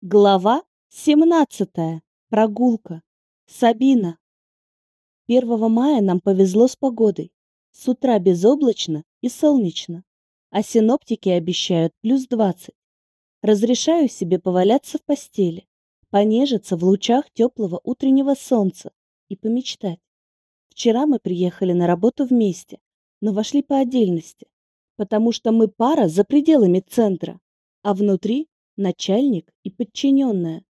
Глава 17. Прогулка. Сабина. 1 мая нам повезло с погодой. С утра безоблачно и солнечно, а синоптики обещают плюс 20. Разрешаю себе поваляться в постели, понежиться в лучах теплого утреннего солнца и помечтать. Вчера мы приехали на работу вместе, но вошли по отдельности, потому что мы пара за пределами центра, а внутри начальник и подчиненная.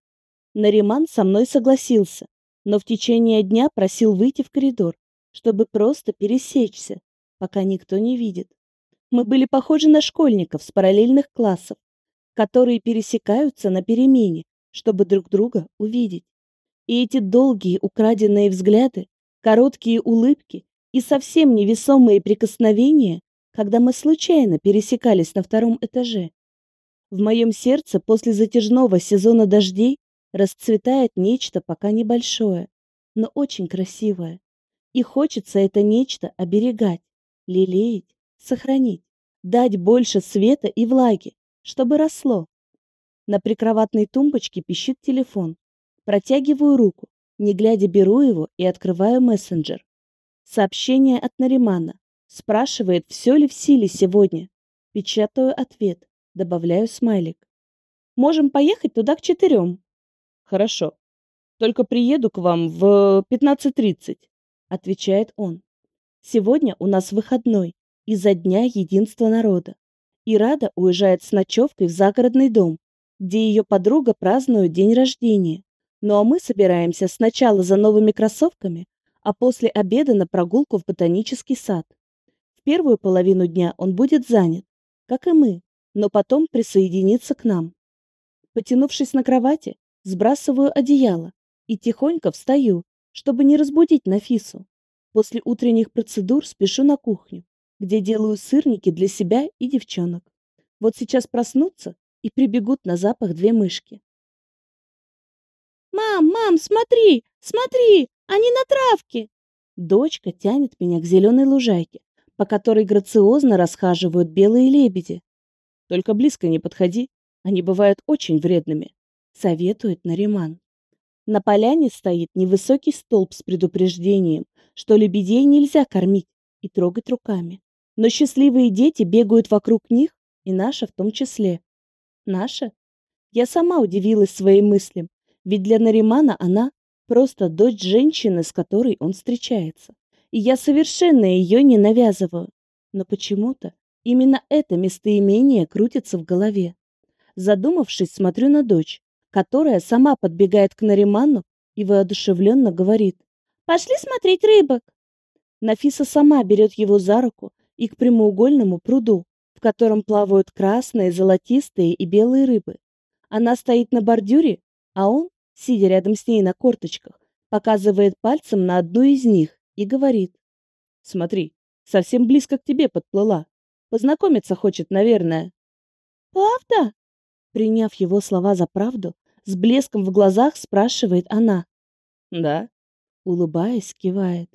Нариман со мной согласился, но в течение дня просил выйти в коридор, чтобы просто пересечься, пока никто не видит. Мы были похожи на школьников с параллельных классов, которые пересекаются на перемене, чтобы друг друга увидеть. И эти долгие украденные взгляды, короткие улыбки и совсем невесомые прикосновения, когда мы случайно пересекались на втором этаже, в моем сердце после затяжного сезона дождей расцветает нечто пока небольшое, но очень красивое. И хочется это нечто оберегать, лелеять, сохранить, дать больше света и влаги, чтобы росло. На прикроватной тумбочке пищит телефон. Протягиваю руку, не глядя беру его и открываю мессенджер. Сообщение от Наримана. Спрашивает, все ли в силе сегодня. Печатаю ответ. Добавляю смайлик. Можем поехать туда к четырем. Хорошо. Только приеду к вам в 15.30, отвечает он. Сегодня у нас выходной, из-за дня единства народа. И Рада уезжает с ночевкой в загородный дом, где ее подруга празднует день рождения. Ну а мы собираемся сначала за новыми кроссовками, а после обеда на прогулку в ботанический сад. В первую половину дня он будет занят, как и мы, но потом присоединиться к нам. Потянувшись на кровати, сбрасываю одеяло и тихонько встаю, чтобы не разбудить Нафису. После утренних процедур спешу на кухню, где делаю сырники для себя и девчонок. Вот сейчас проснутся и прибегут на запах две мышки. «Мам, мам, смотри, смотри, они на травке!» Дочка тянет меня к зеленой лужайке, по которой грациозно расхаживают белые лебеди. Только близко не подходи, они бывают очень вредными, советует Нариман. На поляне стоит невысокий столб с предупреждением, что лебедей нельзя кормить и трогать руками. Но счастливые дети бегают вокруг них, и наша в том числе. Наша? Я сама удивилась своим мыслям, ведь для Наримана она просто дочь женщины, с которой он встречается. И я совершенно ее не навязываю. Но почему-то Именно это местоимение крутится в голове. Задумавшись, смотрю на дочь, которая сама подбегает к Нариману и воодушевленно говорит «Пошли смотреть рыбок!». Нафиса сама берет его за руку и к прямоугольному пруду, в котором плавают красные, золотистые и белые рыбы. Она стоит на бордюре, а он, сидя рядом с ней на корточках, показывает пальцем на одну из них и говорит «Смотри, совсем близко к тебе подплыла. Познакомиться хочет, наверное. Правда? Приняв его слова за правду, с блеском в глазах спрашивает она. Да. Улыбаясь, кивает.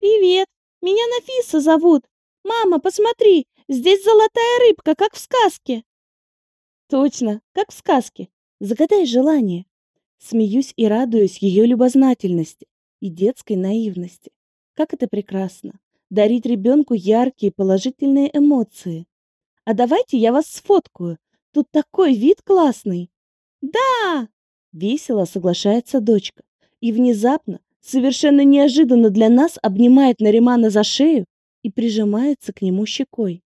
Привет, меня Нафиса зовут. Мама, посмотри, здесь золотая рыбка, как в сказке. Точно, как в сказке. Загадай желание. Смеюсь и радуюсь ее любознательности и детской наивности. Как это прекрасно дарить ребенку яркие положительные эмоции. А давайте я вас сфоткаю. Тут такой вид классный. Да! Весело соглашается дочка. И внезапно, совершенно неожиданно для нас, обнимает Наримана за шею и прижимается к нему щекой.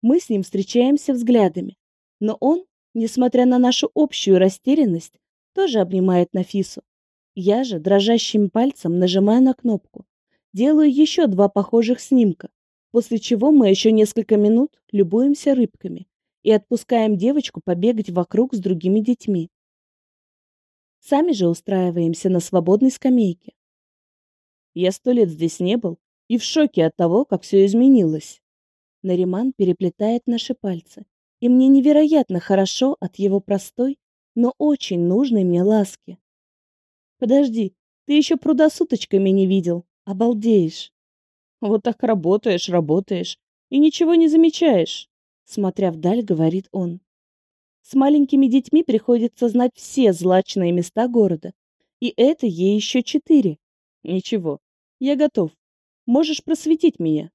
Мы с ним встречаемся взглядами, но он, несмотря на нашу общую растерянность, тоже обнимает Нафису. Я же дрожащим пальцем нажимаю на кнопку. Делаю еще два похожих снимка, после чего мы еще несколько минут любуемся рыбками и отпускаем девочку побегать вокруг с другими детьми. Сами же устраиваемся на свободной скамейке. Я сто лет здесь не был и в шоке от того, как все изменилось. Нариман переплетает наши пальцы, и мне невероятно хорошо от его простой, но очень нужной мне ласки. Подожди, ты еще пруда с уточками не видел, Обалдеешь. Вот так работаешь, работаешь и ничего не замечаешь. Смотря вдаль, говорит он. С маленькими детьми приходится знать все злачные места города. И это ей еще четыре. Ничего, я готов. Можешь просветить меня.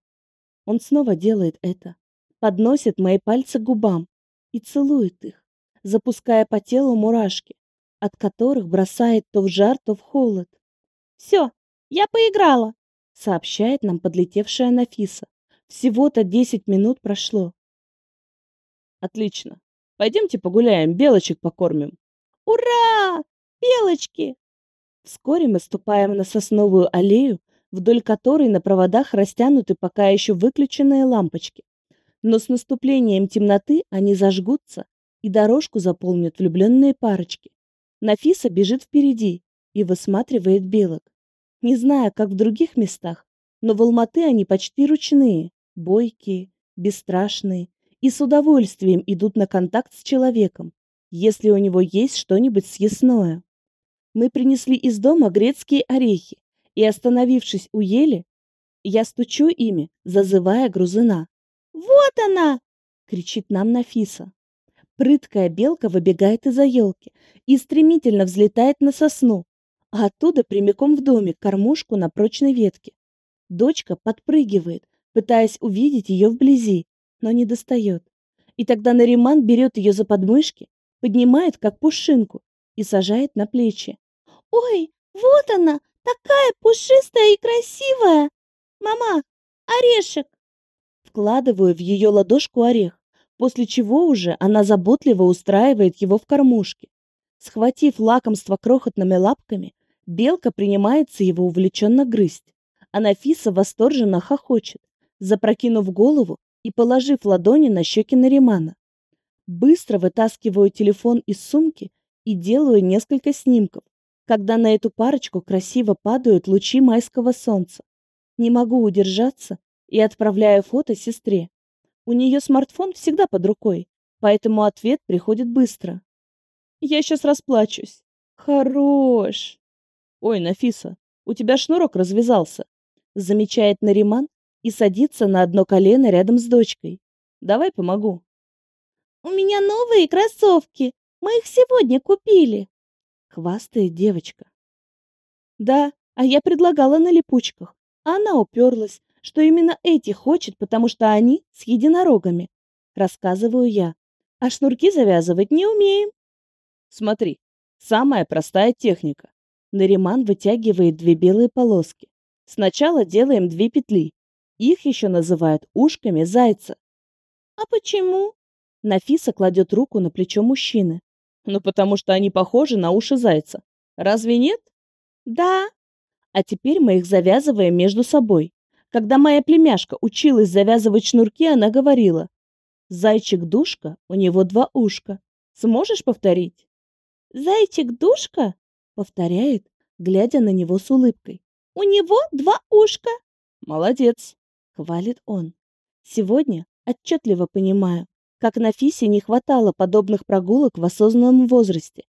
Он снова делает это. Подносит мои пальцы к губам и целует их, запуская по телу мурашки, от которых бросает то в жар, то в холод. «Все, я поиграла», — сообщает нам подлетевшая Нафиса. Всего-то десять минут прошло. Отлично. Пойдемте погуляем, белочек покормим. Ура! Белочки! Вскоре мы ступаем на сосновую аллею, вдоль которой на проводах растянуты пока еще выключенные лампочки. Но с наступлением темноты они зажгутся, и дорожку заполнят влюбленные парочки. Нафиса бежит впереди и высматривает белок. Не знаю, как в других местах, но в Алматы они почти ручные, бойкие, бесстрашные и с удовольствием идут на контакт с человеком, если у него есть что-нибудь съестное. Мы принесли из дома грецкие орехи, и, остановившись у ели, я стучу ими, зазывая грузына. «Вот она!» — кричит нам Нафиса. Прыткая белка выбегает из-за елки и стремительно взлетает на сосну, а оттуда прямиком в домик, кормушку на прочной ветке. Дочка подпрыгивает, пытаясь увидеть ее вблизи, но не достает. И тогда Нариман берет ее за подмышки, поднимает как пушинку и сажает на плечи. «Ой, вот она, такая пушистая и красивая! Мама, орешек!» Вкладываю в ее ладошку орех после чего уже она заботливо устраивает его в кормушке. Схватив лакомство крохотными лапками, белка принимается его увлеченно грызть, а Нафиса восторженно хохочет, запрокинув голову и положив ладони на щеки Наримана. Быстро вытаскиваю телефон из сумки и делаю несколько снимков, когда на эту парочку красиво падают лучи майского солнца. Не могу удержаться и отправляю фото сестре. У нее смартфон всегда под рукой, поэтому ответ приходит быстро. Я сейчас расплачусь. Хорош. Ой, Нафиса, у тебя шнурок развязался. Замечает Нариман и садится на одно колено рядом с дочкой. Давай помогу. У меня новые кроссовки. Мы их сегодня купили. Хвастает девочка. Да, а я предлагала на липучках. А она уперлась, что именно эти хочет, потому что они с единорогами. Рассказываю я. А шнурки завязывать не умеем. Смотри, самая простая техника. Нариман вытягивает две белые полоски. Сначала делаем две петли. Их еще называют ушками зайца. А почему? Нафиса кладет руку на плечо мужчины. Ну, потому что они похожи на уши зайца. Разве нет? Да. А теперь мы их завязываем между собой. Когда моя племяшка училась завязывать шнурки, она говорила, «Зайчик-душка, у него два ушка. Сможешь повторить?» «Зайчик-душка?» — повторяет, глядя на него с улыбкой. «У него два ушка!» «Молодец!» — хвалит он. Сегодня отчетливо понимаю, как Нафисе не хватало подобных прогулок в осознанном возрасте.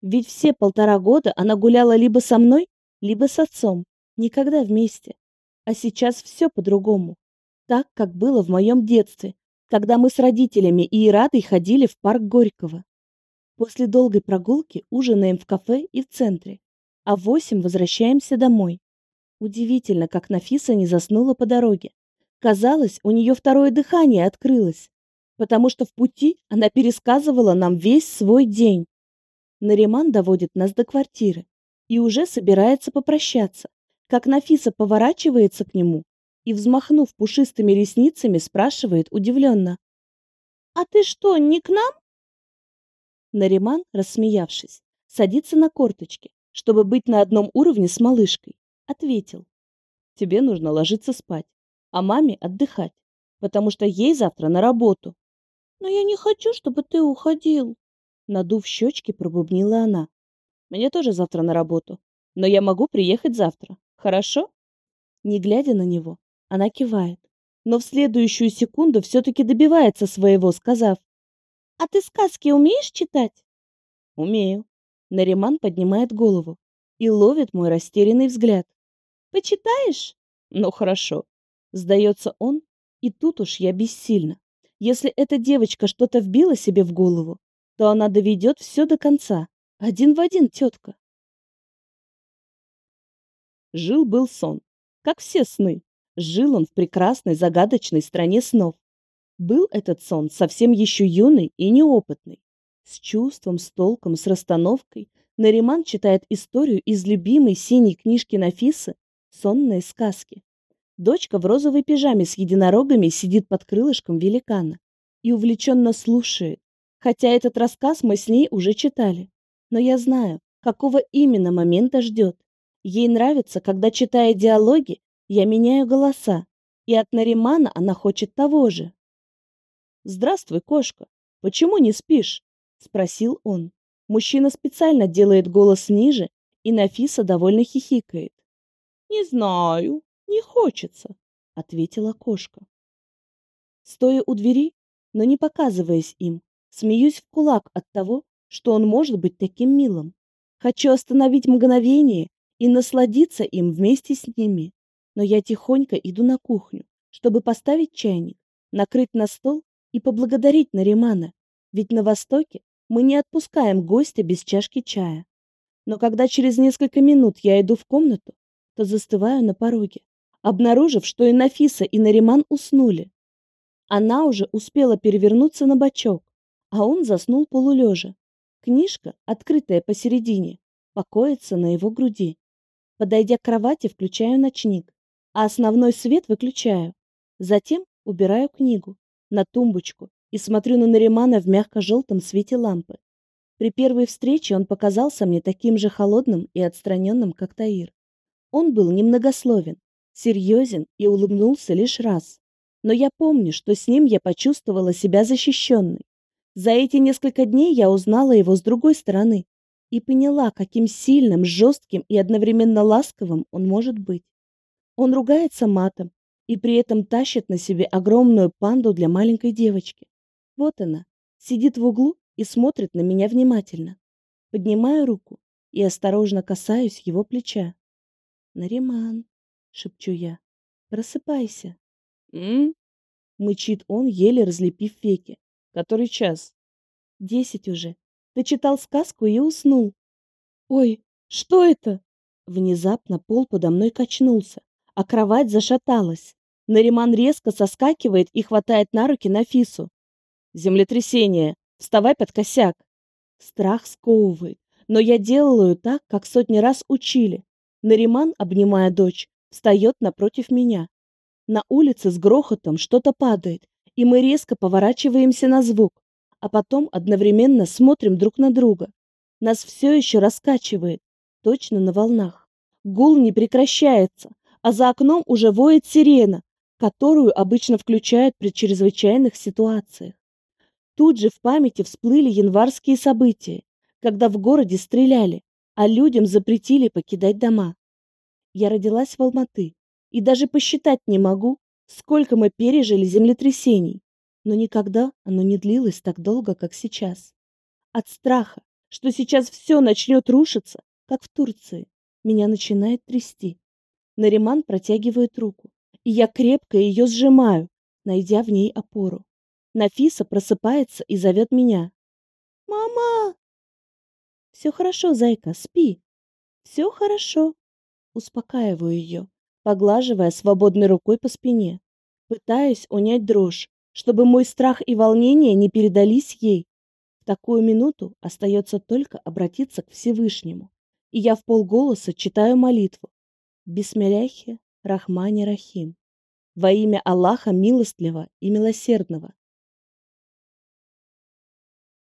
Ведь все полтора года она гуляла либо со мной, либо с отцом, никогда вместе. А сейчас все по-другому. Так, как было в моем детстве, когда мы с родителями и Ирадой ходили в парк Горького. После долгой прогулки ужинаем в кафе и в центре, а в восемь возвращаемся домой. Удивительно, как Нафиса не заснула по дороге. Казалось, у нее второе дыхание открылось, потому что в пути она пересказывала нам весь свой день. Нариман доводит нас до квартиры и уже собирается попрощаться, как Нафиса поворачивается к нему и, взмахнув пушистыми ресницами, спрашивает удивленно. «А ты что, не к нам?» Нариман, рассмеявшись, садится на корточки, чтобы быть на одном уровне с малышкой. Ответил. «Тебе нужно ложиться спать, а маме отдыхать, потому что ей завтра на работу». «Но я не хочу, чтобы ты уходил», надув щечки, пробубнила она. «Мне тоже завтра на работу, но я могу приехать завтра. Хорошо? Не глядя на него, она кивает, но в следующую секунду все-таки добивается своего, сказав, «А ты сказки умеешь читать?» «Умею». Нариман поднимает голову и ловит мой растерянный взгляд. «Почитаешь?» «Ну, хорошо». Сдается он, и тут уж я бессильна. Если эта девочка что-то вбила себе в голову, то она доведет все до конца. Один в один, тетка. Жил-был сон. Как все сны. Жил он в прекрасной загадочной стране снов. Был этот сон совсем еще юный и неопытный. С чувством, с толком, с расстановкой Нариман читает историю из любимой синей книжки Нафисы «Сонные сказки». Дочка в розовой пижаме с единорогами сидит под крылышком великана и увлеченно слушает, хотя этот рассказ мы с ней уже читали. Но я знаю, какого именно момента ждет. Ей нравится, когда, читая диалоги, я меняю голоса, и от Наримана она хочет того же. «Здравствуй, кошка. Почему не спишь?» — спросил он. Мужчина специально делает голос ниже, и Нафиса довольно хихикает. «Не знаю, не хочется», — ответила кошка. Стоя у двери, но не показываясь им, смеюсь в кулак от того, что он может быть таким милым. Хочу остановить мгновение и насладиться им вместе с ними. Но я тихонько иду на кухню, чтобы поставить чайник, накрыть на стол и поблагодарить Наримана, ведь на Востоке мы не отпускаем гостя без чашки чая. Но когда через несколько минут я иду в комнату, то застываю на пороге, обнаружив, что и Нафиса, и Нариман уснули. Она уже успела перевернуться на бочок, а он заснул полулежа. Книжка, открытая посередине, покоится на его груди. Подойдя к кровати, включаю ночник, а основной свет выключаю. Затем убираю книгу на тумбочку и смотрю на Наримана в мягко-желтом свете лампы. При первой встрече он показался мне таким же холодным и отстраненным, как Таир. Он был немногословен, серьезен и улыбнулся лишь раз. Но я помню, что с ним я почувствовала себя защищенной. За эти несколько дней я узнала его с другой стороны, и поняла, каким сильным, жестким и одновременно ласковым он может быть. Он ругается матом и при этом тащит на себе огромную панду для маленькой девочки. Вот она, сидит в углу и смотрит на меня внимательно. Поднимаю руку и осторожно касаюсь его плеча. «Нариман», — шепчу я, — «просыпайся». «М?» — мычит он, еле разлепив веки. «Который час?» «Десять уже. Ты читал сказку и уснул. Ой, что это? Внезапно пол подо мной качнулся, а кровать зашаталась. Нариман резко соскакивает и хватает на руки Нафису. Землетрясение. Вставай под косяк. Страх сковывает, но я делаю так, как сотни раз учили. Нариман, обнимая дочь, встает напротив меня. На улице с грохотом что-то падает, и мы резко поворачиваемся на звук а потом одновременно смотрим друг на друга. Нас все еще раскачивает, точно на волнах. Гул не прекращается, а за окном уже воет сирена, которую обычно включают при чрезвычайных ситуациях. Тут же в памяти всплыли январские события, когда в городе стреляли, а людям запретили покидать дома. Я родилась в Алматы и даже посчитать не могу, сколько мы пережили землетрясений но никогда оно не длилось так долго, как сейчас. От страха, что сейчас все начнет рушиться, как в Турции, меня начинает трясти. Нариман протягивает руку, и я крепко ее сжимаю, найдя в ней опору. Нафиса просыпается и зовет меня. «Мама!» «Все хорошо, зайка, спи. Все хорошо». Успокаиваю ее, поглаживая свободной рукой по спине. Пытаюсь унять дрожь, чтобы мой страх и волнение не передались ей. В такую минуту остается только обратиться к Всевышнему. И я в полголоса читаю молитву. Бисмилляхи Рахмани Рахим. Во имя Аллаха Милостливого и Милосердного.